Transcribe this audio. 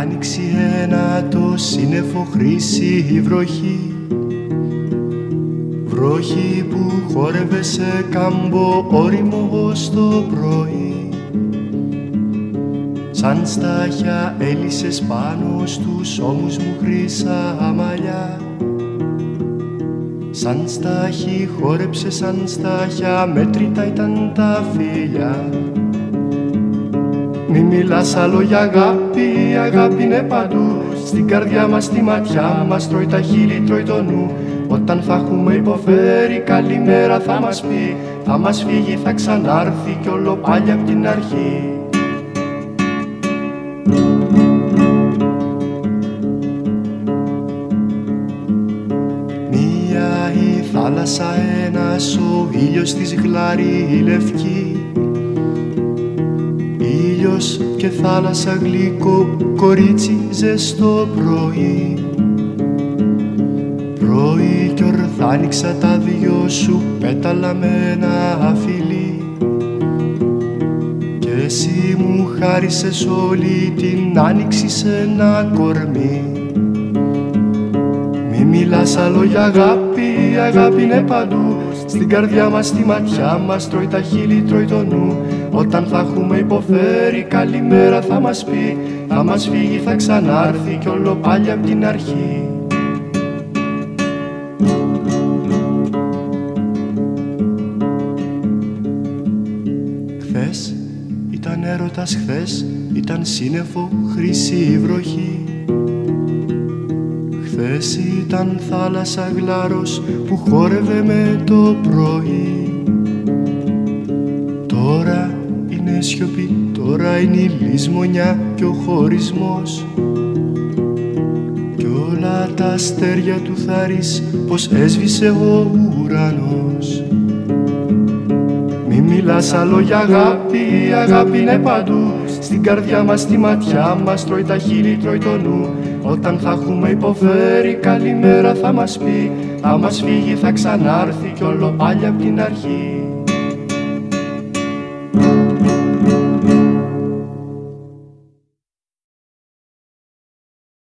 άνοιξη ένα το σύννεφο χρήση η βροχή. Βροχή που χόρευε σε κάμπο όριμο στο πρωί. Σαν στάχια έλυσες πάνω στους ώμους μου χρυσά μαλλιά σαν στάχη χόρεψε σαν στάχια μέτρητα ήταν τα φίλια μη μιλάς άλλο για αγάπη, η αγάπη είναι παντού. Στην καρδιά μας, στη ματιά μας, τρώει τα χείλη, τρώει το νου. Όταν θα έχουμε υποφέρει, καλημέρα θα μας πει. Θα μας φύγει, θα ξανάρθει κι όλο πάλι απ' την αρχή. Μία η θάλασσα, ένας ο ήλιος της γλάρη λευκή ήλιος και θάλασσα γλυκό κορίτσι ζεστό πρωί. Πρωί κι ορθάνιξα τα δυο σου πέταλα με ένα φιλί και εσύ μου χάρισες όλη την άνοιξη σε ένα κορμί. Μη μιλάς άλλο για αγάπη, η αγάπη είναι παντού. Στην καρδιά μας, στη ματιά μας, τρώει τα χείλη, τρώει το νου Όταν θα έχουμε υποφέρει, καλημέρα θα μας πει. Θα μας φύγει, θα ξανάρθει κι όλο πάλι απ' την αρχή. Χθες ήταν έρωτας, χθες ήταν σύννεφο, χρυσή βροχή. Χθες ήταν θάλασσα γλάρος που χόρευε με το πρωί. Τώρα είναι σιωπή, τώρα είναι η λησμονιά και ο χωρισμός. Κι όλα τα αστέρια του θάρις πως έσβησε ο ουρανός. Μη μιλάς άλλο για αγάπη, η αγάπη είναι παντού. Στην καρδιά μας, στη ματιά μας, τρώει τα χείλη, τρώει το νου. Όταν θα έχουμε υποφέρει καλημέρα θα μας πει. Θα μας φύγει θα ξανάρθει κι όλο πάλι απ' την αρχή